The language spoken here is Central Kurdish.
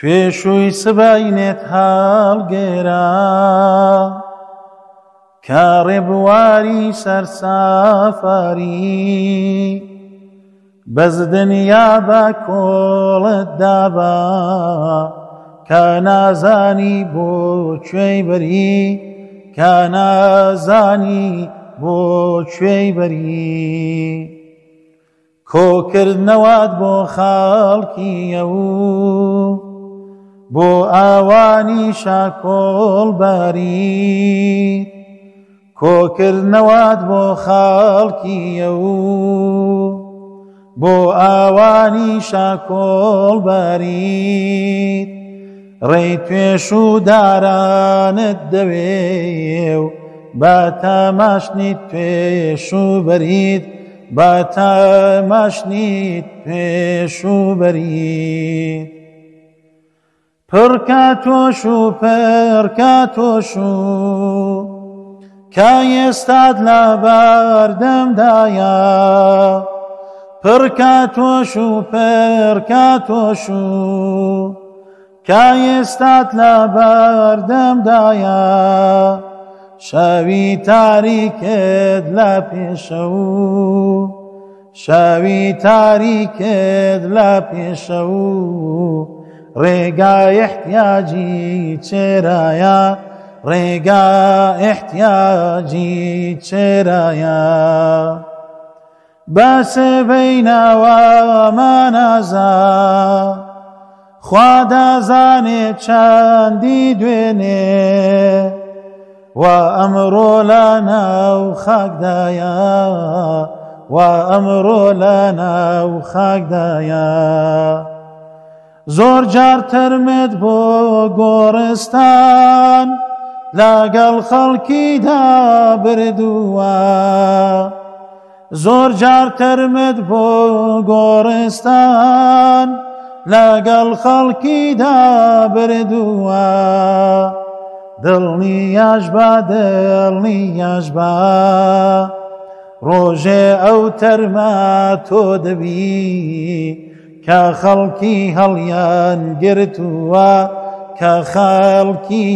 توێشووی سبینێت هاڵگێرا کاڕێ بواری سەرسافاری بەز دنیا بە کۆڵت دابا کە نازانی بۆ کوێی بەری کە نازانی بۆ کوێی بەری کۆکردنەوەت بۆ خاڵکیە و بۆ ئاوانی شاکۆڵباری کۆکردنەوەت بۆ خاڵکیە و بۆ ئاوانی شاکۆڵباری ڕێ توێش و دارانت دەوێ و با تاماشنی توێش و بەریت با تاماشنی توێش و بەریت پڕکاتۆش و پەرکاتۆش و کایێستاد لاباردەمدایە پڕکاتۆش و پەرکاتۆش و کایێستاد لاباردەمدایە شەوی تاریکت لە پێشە و شەوی تاریکت لە پێشە و ڕێگا احتیاجی چێرایە ڕێگا احتیاجی چێرایە بەسێ بینەوەمانەزا خوادازانێ چەندی دوێنێ و ئەمڕۆ لە ناو خاکدایە و ئەمڕۆ لە ناو خاکدایە زۆر جار تەرمت بۆ گۆڕستان لاگەڵ خەڵکیدا بردووە زۆر جار تەرمت بۆ گۆڕستان لەگەڵ خەڵکیدا بردووە دڵنیاش بە دڵنیاش بە ڕۆژێ ئەو تەرمە تۆ دەبی کە خەڵکی هەڵیان گرتووە کە خەڵکی